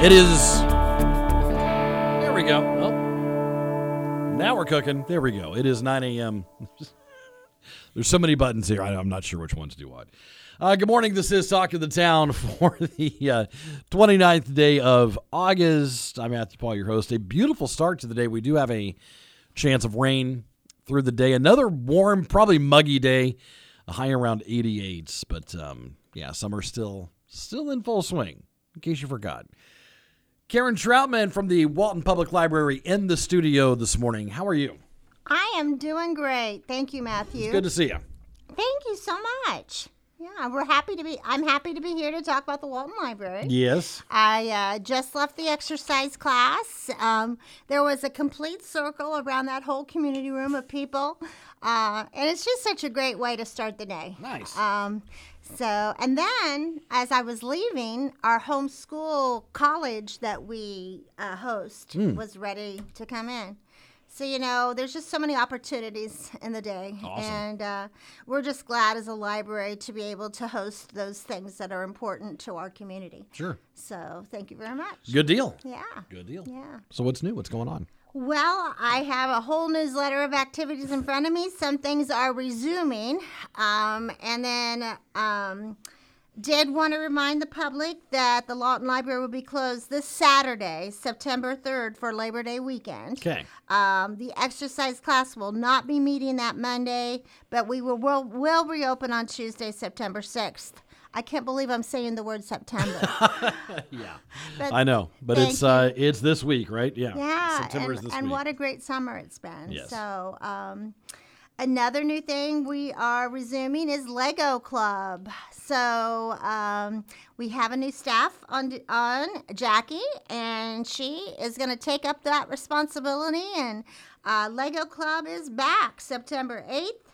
It is. There we go. Oh, now we're cooking. There we go. It is 9 a.m. There's so many buttons here. I, am not sure which ones do what. Uh, good morning. This is Talk of the Town for the uh, 29th day of August. I'm Matthew Paul, your host. A beautiful start to the day. We do have a chance of rain through the day. Another warm, probably muggy day. A high around 88. But um, yeah, summer still still in full swing. In case you forgot. Karen Troutman from the Walton Public Library in the studio this morning. How are you? I am doing great. Thank you, Matthew. It's good to see you. Thank you so much. Yeah, we're happy to be. I'm happy to be here to talk about the Walton Library. Yes. I uh, just left the exercise class. Um, there was a complete circle around that whole community room of people, uh, and it's just such a great way to start the day. Nice. Um, so, and then as I was leaving, our homeschool college that we uh, host Hmm. was ready to come in. So, you know, there's just so many opportunities in the day. Awesome. And uh, we're just glad as a library to be able to host those things that are important to our community. Sure. So, thank you very much. Good deal. Yeah. Good deal. Yeah. So what's new? What's going on? Well, I have a whole newsletter of activities in front of me. Some things are resuming. Um, and then um, did want to remind the public that the Walton Library will be closed this Saturday, September 3rd, for Labor Day weekend. Okay. Um, the exercise class will not be meeting that Monday, but we will, will, will reopen on Tuesday, September 6th. I can't believe I'm saying the word September. Yeah. But I know, but it's uh it's this week, right? Yeah. Yeah, September and, is this and week. what a great summer it's been. Yes. So, um, another new thing we are resuming is Lego Club. So, um, we have a new staff on on Jackie, and she is going to take up that responsibility. And uh, Lego Club is back September eighth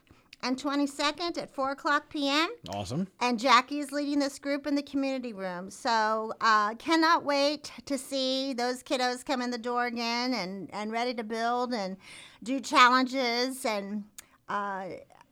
and twenty second at four o'clock p.m awesome. and Jackie is leading this group in the community room. So uh, cannot wait to see those kiddos come in the door again and, and ready to build and do challenges. And uh,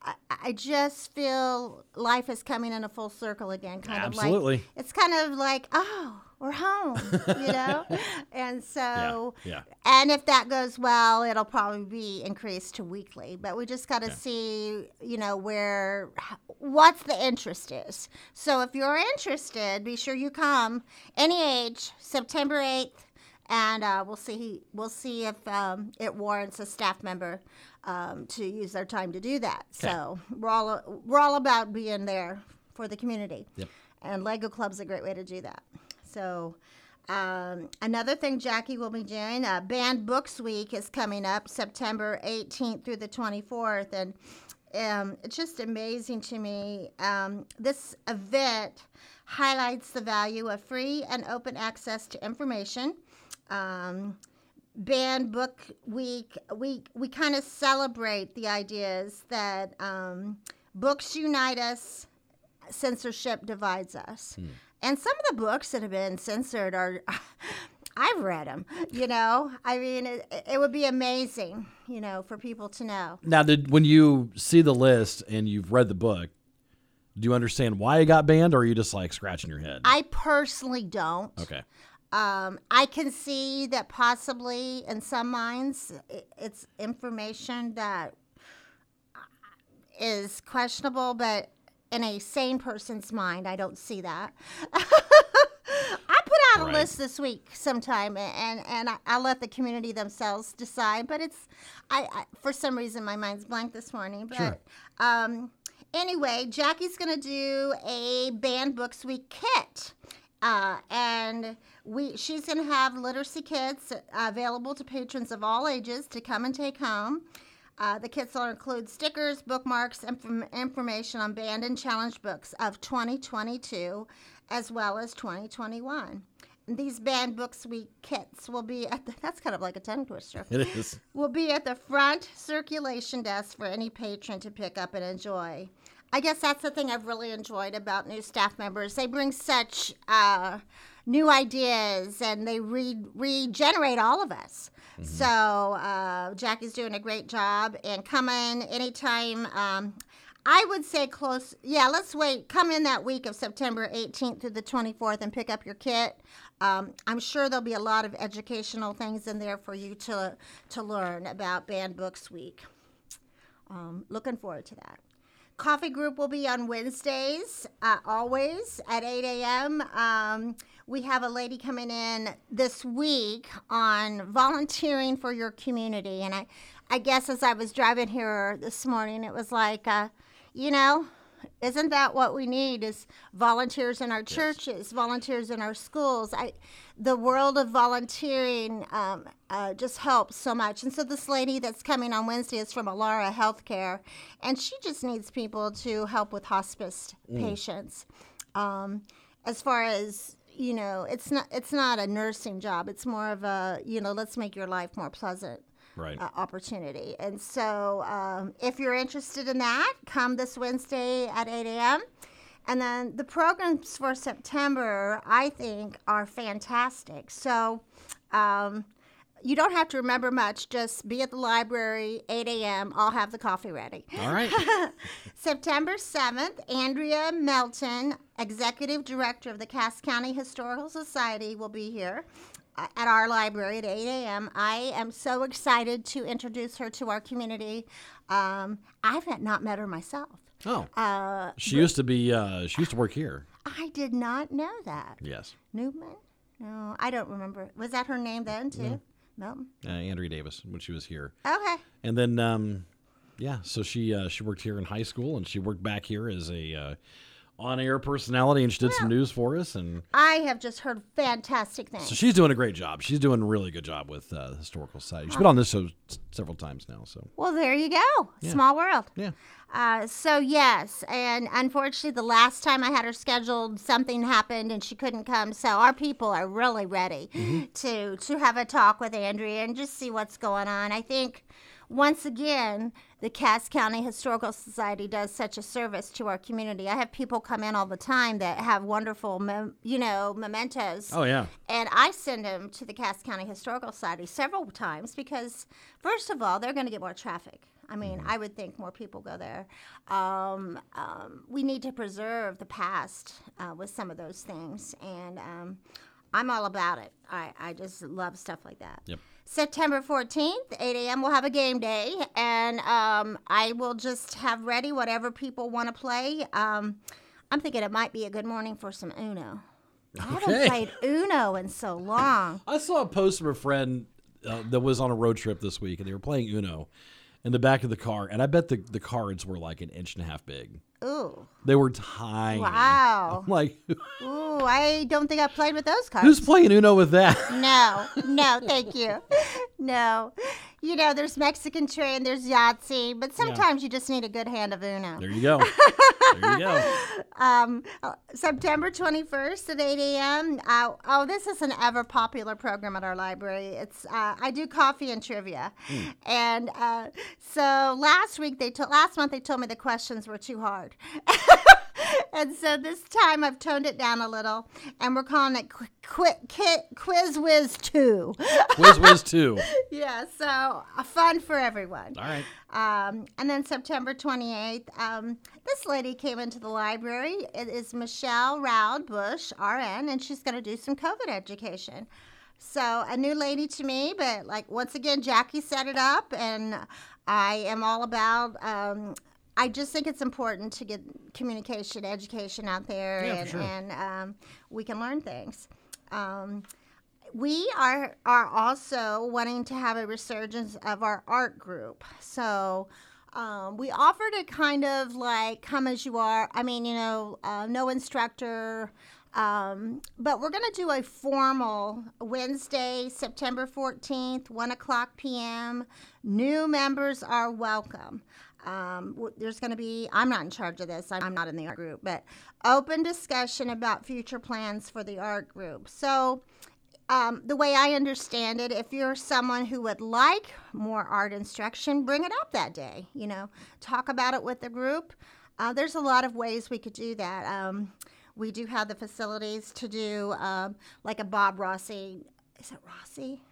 I, I just feel life is coming in a full circle again. Kind of like it's kind of like oh we're home, you know. and so yeah. and if that goes well, it'll probably be increased to weekly. But we just got to see, you know, where what's the interest is. So if you're interested, be sure you come any age, September eighth, and uh, we'll see we'll see if um, it warrants a staff member um, to use their time to do that. So we're all we're all about being there for the community. Yep. And Lego Club's a great way to do that. So, um, another thing Jackie will be doing, uh, Banned Books Week is coming up September 18th through the 24th. And um, it's just amazing to me. Um, this event highlights the value of free and open access to information. Um, Banned Book Week, we, we kind of celebrate the ideas that um, books unite us, censorship divides us. And some of the books that have been censored are, I've read them, you know? I mean, it, it would be amazing, you know, for people to know. Now, did when you see the list and you've read the book, do you understand why it got banned, or are you just like scratching your head? I personally don't. okay. Um, I can see that possibly in some minds it's information that is questionable, but in a sane person's mind, I don't see that. I put out Right. a list this week sometime, and and I, I'll let the community themselves decide. But it's, I, I for some reason my mind's blank this morning. But Sure. um, anyway, Jackie's gonna do a banned books week kit. Uh, and we she's going to have literacy kits uh, available to patrons of all ages to come and take home. Uh, the kits will include stickers, bookmarks, inform- information on banned and challenged books of 2022 as well as 2021. These banned books week kits will be at the, that's kind of like a tongue twister. It is. Will be at the front circulation desk for any patron to pick up and enjoy. I guess that's the thing I've really enjoyed about new staff members. They bring such uh, new ideas and they re- regenerate all of us. So uh, Jackie's doing a great job and come in anytime. Um, I would say close. Yeah, let's wait. Come in that week of September 18th through the 24th and pick up your kit. Um, I'm sure there'll be a lot of educational things in there for you to to learn about Banned Books Week. Um, looking forward to that. Coffee group will be on Wednesdays, uh, always at 8 a.m. Um, we have a lady coming in this week on volunteering for your community. And I, I guess as I was driving here this morning, it was like, uh, you know, isn't that what we need is volunteers in our churches volunteers in our schools? I, the world of volunteering um, uh, just helps so much. And so this lady that's coming on wednesday is from alara healthcare and she just needs people to help with hospice patients. Um, as far as you know it's not it's not a nursing job. It's more of a you know let's make your life more pleasant Right. uh, opportunity. And so, um, if you're interested in that, come this Wednesday at 8 a.m. And then the programs for September, I think, are fantastic. So, um, you don't have to remember much. Just be at the library, 8 a.m. I'll have the coffee ready. All right. September 7th, Andrea Melton, Executive Director of the Cass County Historical Society, will be here at our library at 8 a.m. I am so excited to introduce her to our community. Um, I've not met her myself. Oh. Uh, She used to be. Uh, she used to work here. I did not know that. Yes. Newman? No, I don't remember. Was that her name then, too? Melton? Uh, Andrea Davis when she was here, Okay. and then um, yeah. So she uh, she worked here in high school, and she worked back here as a uh, on-air personality, and she did some news for us, and I have just heard fantastic things. so she's doing a great job. She's doing a really good job with uh, the historical society. She's been on this show s- several times now. So Well, there you go. Small world. yeah. Uh, so yes, and unfortunately, the last time I had her scheduled, something happened and she couldn't come. So our people are really ready to to have a talk with Andrea and just see what's going on. I think once again, the Cass County Historical Society does such a service to our community. I have people come in all the time that have wonderful, mem- you know, mementos. Oh yeah. And I send them to the Cass County Historical Society several times because, first of all, they're going to get more traffic. I mean, I would think more people go there. Um, um, we need to preserve the past uh, with some of those things, and um, I'm all about it. I, I just love stuff like that. Yep. September 14th, 8 a.m., we'll have a game day, and um, I will just have ready whatever people want to play. Um, I'm thinking it might be a good morning for some Uno. I haven't played Uno in so long. I saw a post from a friend uh, that was on a road trip this week, and they were playing Uno in the back of the car, and I bet the, the cards were like an inch and a half big. Ooh. They were tiny. Wow. I'm like, Ooh, I don't think I've played with those cards. who's playing Uno with that? No, no, thank you. No. You know, there's Mexican train, there's Yahtzee, but sometimes you just need a good hand of Uno. There you go. There you go. Um, uh, September 21st at 8 a.m. Uh, oh, this is an ever popular program at our library. It's uh, I do coffee and trivia, and uh, so last week they told last month they told me the questions were too hard. And so this time I've toned it down a little, and we're calling it Qu- Qu- Quiz Whiz 2. Quiz Whiz 2. yeah, so uh, fun for everyone. All right. Um, and then September 28th, um, this lady came into the library. It is Michelle Roudebush, RN, and she's going to do some COVID education. So a new lady to me, but like once again, Jackie set it up, and I am all about. Um, I just think it's important to get communication, education out there, Yeah, and, sure. and um, we can learn things. Um, we are are also wanting to have a resurgence of our art group. So um, we offer to kind of like come as you are. I mean, you know, uh, no instructor. Um, but we're going to do a formal Wednesday, September 14th, 1 o'clock p.m. New members are welcome. Um, there's going to be, I'm not in charge of this, I'm not in the art group, but open discussion about future plans for the art group. So, um, the way I understand it, if you're someone who would like more art instruction, bring it up that day. You know, talk about it with the group. Uh, there's a lot of ways we could do that. Um, we do have the facilities to do um, like a Bob Rossi. Is it Rossi?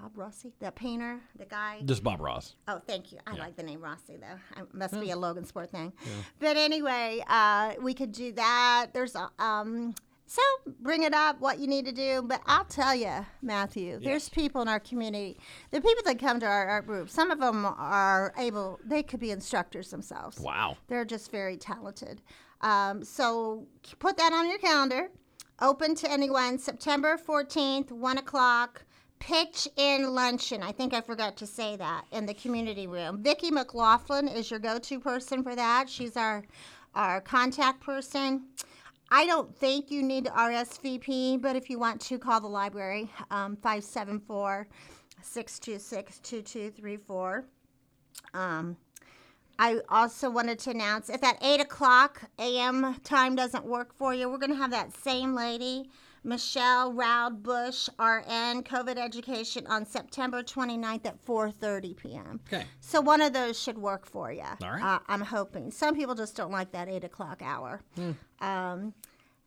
Bob Rossi, the painter, the guy. Just Bob Ross. Oh, thank you. I like the name Rossi though. It must be a Logansport thing. But anyway, uh, we could do that. There's a, um, so bring it up what you need to do. But I'll tell you, Matthew, there's people in our community. The people that come to our art group. Some of them are able. They could be instructors themselves. Wow. They're just very talented. Um, so put that on your calendar. Open to anyone. September 14th, 1 o'clock. Pitch in luncheon. I think I forgot to say that in the community room. Vicki McLaughlin is your go to person for that. She's our, our contact person. I don't think you need to RSVP, but if you want to, call the library um, 574 626 2234. Um, I also wanted to announce if at 8 o'clock a.m. time doesn't work for you, we're going to have that same lady, Michelle Roudebush, RN, COVID education on September 29th at 4.30 p.m. Okay. So one of those should work for you. All right. Uh, I'm hoping. Some people just don't like that 8 o'clock hour. Um,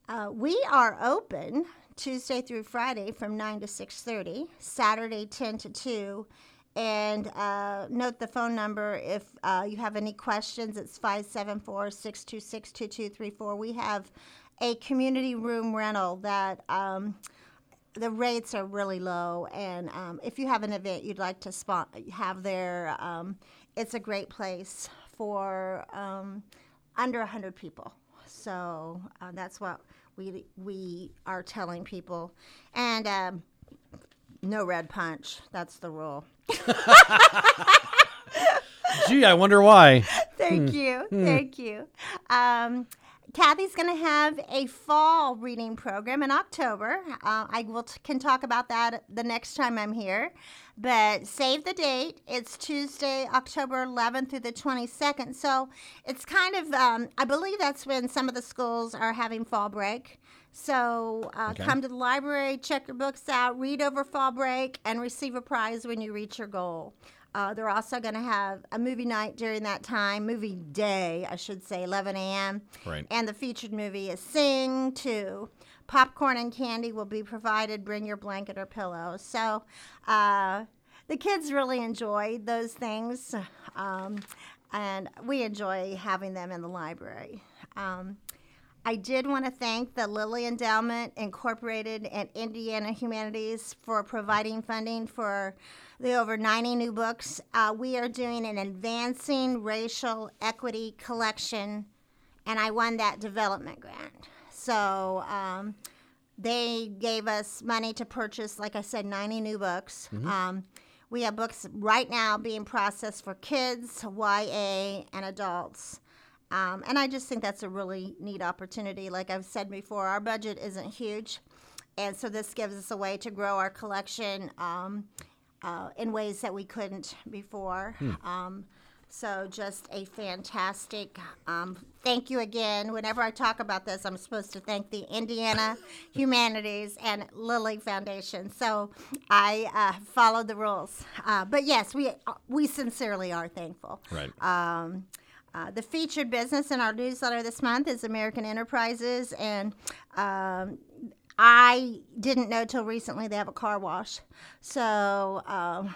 uh, we are open Tuesday through Friday from 9 to 6.30, Saturday 10 to 2, and uh, note the phone number if uh, you have any questions. It's 574-626-2234. We have a community room rental that um, the rates are really low, and um, if you have an event you'd like to spot, have there, um, it's a great place for um, under 100 people. So uh, that's what we we are telling people, and um, no red punch. That's the rule. Gee, I wonder why. Thank you. Thank you. Um, Kathy's going to have a fall reading program in October. Uh, I will t- can talk about that the next time I'm here. But save the date. It's Tuesday, October 11th through the 22nd. So it's kind of, um, I believe that's when some of the schools are having fall break. So uh, Okay. come to the library, check your books out, read over fall break, and receive a prize when you reach your goal. Uh, they're also going to have a movie night during that time, movie day, I should say, 11 a.m. Right. And the featured movie is Sing 2. Popcorn and candy will be provided. Bring your blanket or pillow. So uh, the kids really enjoy those things, um, and we enjoy having them in the library. Um, I did want to thank the Lilly Endowment Incorporated and Indiana Humanities for providing funding for the over 90 new books. Uh, we are doing an advancing racial equity collection, and I won that development grant. So um, they gave us money to purchase, like I said, 90 new books. Um, we have books right now being processed for kids, YA, and adults. Um, and I just think that's a really neat opportunity. Like I've said before, our budget isn't huge. And so this gives us a way to grow our collection um, uh, in ways that we couldn't before. Um, so just a fantastic um, thank you again. Whenever I talk about this, I'm supposed to thank the Indiana Humanities and Lilly Foundation. So I uh, followed the rules. Uh, but yes, we we sincerely are thankful. Right. Um, uh, the featured business in our newsletter this month is American Enterprises, and um, I didn't know till recently they have a car wash. So um,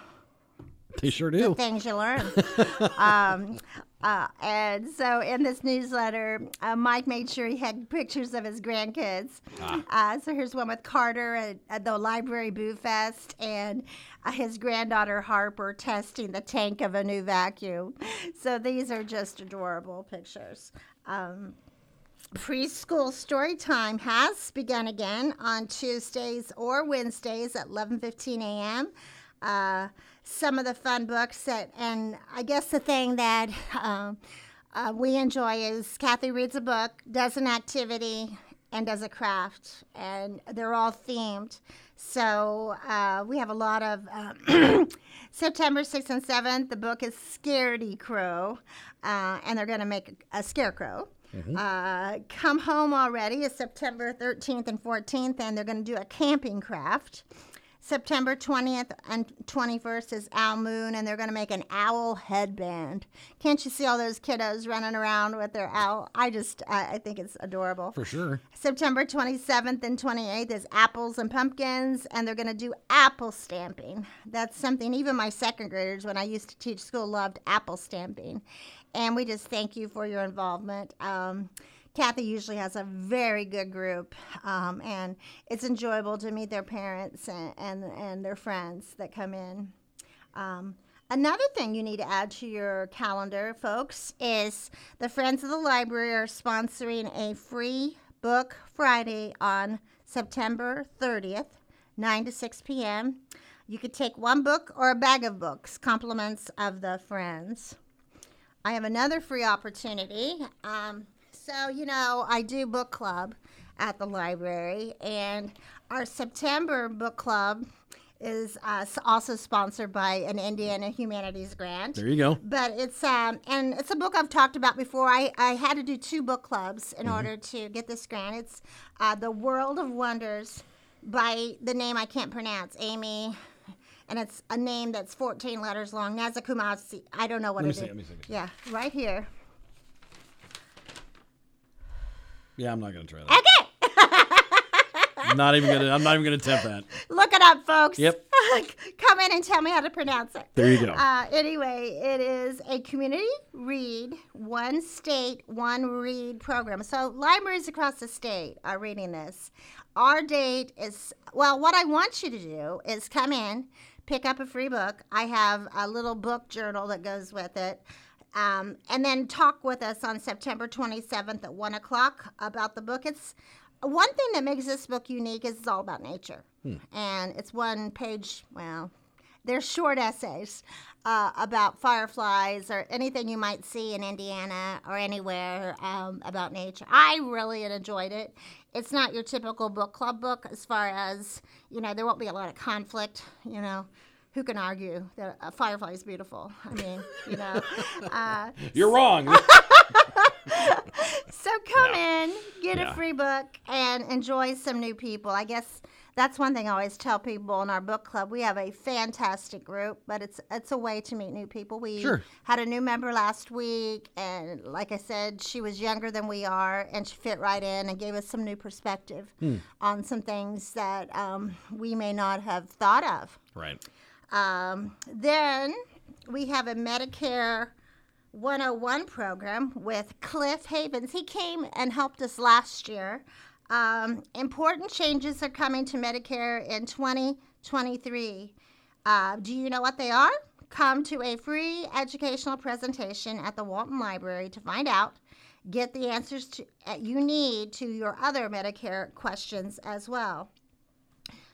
They sure do. things you learn. um, uh, and so in this newsletter, uh, Mike made sure he had pictures of his grandkids. Uh, so here's one with Carter at, at the Library Boo Fest and uh, his granddaughter Harper testing the tank of a new vacuum. So these are just adorable pictures. Um, preschool story time has begun again on Tuesdays or Wednesdays at 11:15 a.m. Some of the fun books that, and I guess the thing that um, uh, we enjoy is Kathy reads a book, does an activity, and does a craft, and they're all themed. So uh, we have a lot of um, September 6th and 7th. The book is Scaredy Crow, uh, and they're going to make a, a scarecrow. Uh, Come Home Already is September 13th and 14th, and they're going to do a camping craft. September 20th and 21st is Owl Moon, and they're going to make an owl headband. Can't you see all those kiddos running around with their owl? I just, I, I think it's adorable. For sure. September 27th and 28th is apples and pumpkins, and they're going to do apple stamping. That's something even my second graders, when I used to teach school, loved apple stamping. And we just thank you for your involvement. Um, Kathy usually has a very good group, um, and it's enjoyable to meet their parents and, and, and their friends that come in. Um, another thing you need to add to your calendar, folks, is the Friends of the Library are sponsoring a free book Friday on September 30th, 9 to 6 p.m. You could take one book or a bag of books, compliments of the Friends. I have another free opportunity. Um, so, you know, I do book club at the library, and our September book club is uh, also sponsored by an Indiana Humanities grant. There you go. But it's um and it's a book I've talked about before. I, I had to do two book clubs in order to get this grant. It's uh, The World of Wonders by the name I can't pronounce, Amy, and it's a name that's 14 letters long. Nazakumasi. I don't know what Let see, is. let me see, let me see. Yeah, right here. Yeah, I'm not going to try that. Okay, I'm not even going to. I'm not even going to attempt that. look it up, folks. Yep. Come in and tell me how to pronounce it. There you go. Uh, anyway, it is a community read, one state, one read program. So libraries across the state are reading this. Our date is, well, what I want you to do is come in, pick up a free book. I have a little book journal that goes with it. Um, and then talk with us on September 27th at 1 o'clock about the book. It's one thing that makes this book unique is it's all about nature. And it's one page, well, they're short essays uh, about fireflies or anything you might see in Indiana or anywhere um, about nature. I really enjoyed it. It's not your typical book club book as far as, you know, there won't be a lot of conflict, you know. Who can argue that a firefly is beautiful? I mean, you know. Uh, You're wrong. so come in, get Yeah. a free book, and enjoy some new people. I guess that's one thing I always tell people in our book club. We have a fantastic group, but it's it's a way to meet new people. We Sure. had a new member last week, and like I said, she was younger than we are, and she fit right in and gave us some new perspective on some things that um, we may not have thought of. right. Um, then we have a Medicare 101 program with Cliff Havens. He came and helped us last year. Um, important changes are coming to Medicare in 2023. Uh, do you know what they are? Come to a free educational presentation at the Walton Library to find out. Get the answers to, uh, you need to your other Medicare questions as well.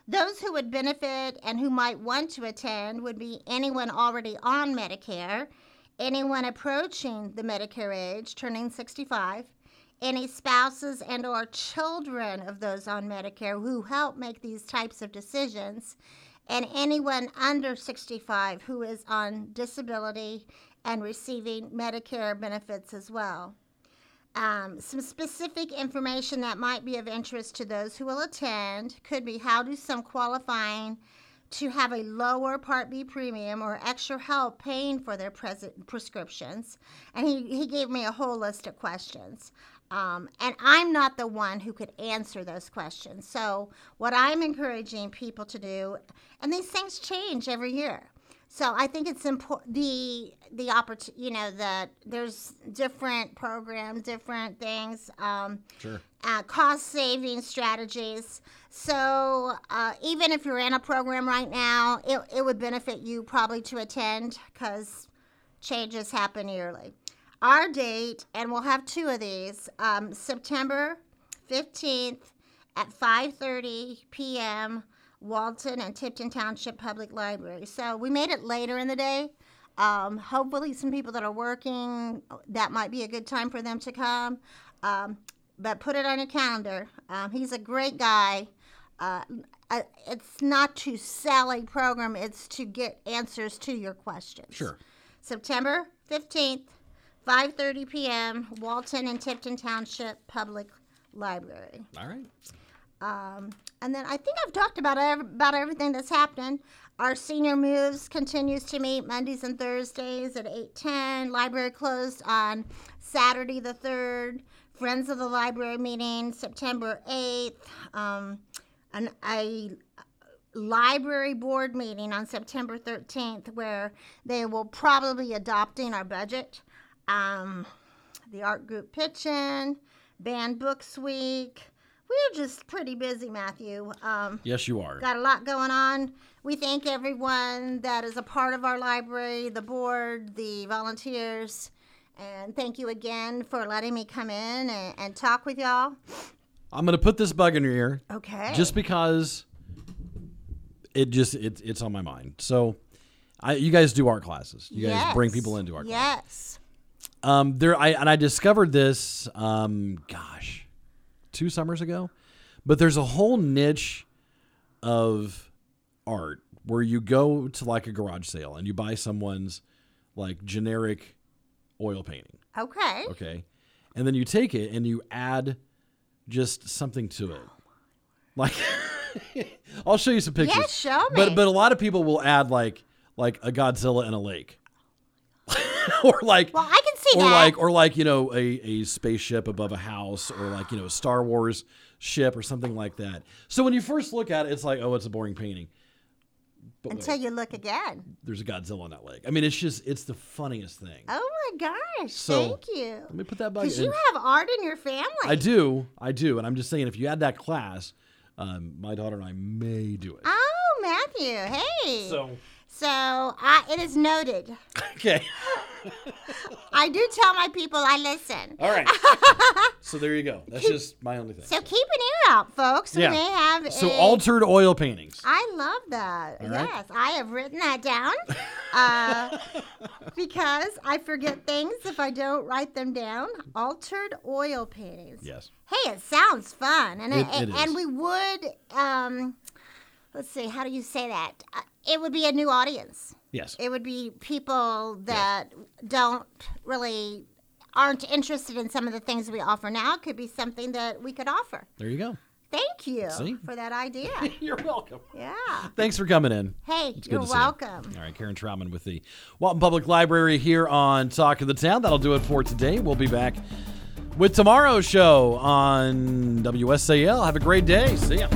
Those who would benefit and who might want to attend would be anyone already on Medicare, anyone approaching the Medicare age, turning 65, any spouses and or children of those on Medicare who help make these types of decisions, and anyone under 65 who is on disability and receiving Medicare benefits as well. Um, some specific information that might be of interest to those who will attend could be how do some qualifying to have a lower Part B premium or extra help paying for their present prescriptions. And he, he gave me a whole list of questions. Um, and I'm not the one who could answer those questions. So, what I'm encouraging people to do, and these things change every year. So I think it's important the the opportunity. You know that there's different programs, different things. Um, Sure. uh, cost saving strategies. So uh, even if you're in a program right now, it, it would benefit you probably to attend because changes happen yearly. Our date, and we'll have two of these, um, September 15th at 5:30 p.m. Walton and Tipton Township Public Library. So we made it later in the day. Um, hopefully, some people that are working, that might be a good time for them to come. Um, but put it on your calendar. Um, he's a great guy. uh, uh, it's not to sell a program; it's to get answers to your questions. Sure. September fifteenth, five thirty p.m. Walton and Tipton Township Public Library. All right. Um, and then I think I've talked about about everything that's happening. Our senior moves continues to meet Mondays and Thursdays at eight ten. Library closed on Saturday the third. Friends of the Library meeting September eighth. Um, an a library board meeting on September thirteenth where they will probably be adopting our budget. Um, the art group pitching, banned books week. We're just pretty busy, Matthew. Um, Yes, you are. got a lot going on. We thank everyone that is a part of our library, the board, the volunteers, and thank you again for letting me come in and, and talk with y'all. I'm going to put this bug in your ear Okay. just because it just it, it's on my mind. So, I you guys do art classes. You guys bring people into art classes. Yes. Um, there, I and I discovered this. Um, gosh, two summers ago. But there's a whole niche of art where you go to like a garage sale and you buy someone's like generic oil painting. Okay. Okay, and then you take it and you add just something to it. Like, I'll show you some pictures. Yes, show But me. but a lot of people will add like like a Godzilla in a lake, or like Well, I can or that. like or like you know a, a spaceship above a house or like you know a Star Wars ship or something like that. So when you first look at it, it's like oh, it's a boring painting. But Until wait, you look again. there's a Godzilla on that lake. I mean, it's just it's the funniest thing. Oh my gosh. So, thank you. Let me put that bug. Because you have art in your family. I do, I do, and I'm just saying if you had that class, um, my daughter and I may do it. Oh, Matthew. Hey. So So I, it is noted. okay, I do tell my people I listen. all right. so there you go. That's just my only thing. So keep an ear out, folks. Yeah. We may have So a- altered oil paintings. I love that. All right. yes, I have written that down uh, because I forget things if I don't write them down. Altered oil paintings. Yes. Hey, it sounds fun, and It- and, it and we would. Um, let's see, how do you say that? Uh, it would be a new audience. Yes. It would be people that don't really aren't interested in some of the things we offer now. It could be something that we could offer. There you go. Thank you See? for that idea. You're welcome. yeah. Thanks for coming in. Hey, good you're see you. welcome. All right, Karen Troutman with the Walton Public Library here on Talk of the Town. That'll do it for today. We'll be back with tomorrow's show on WSAL. Have a great day. See ya.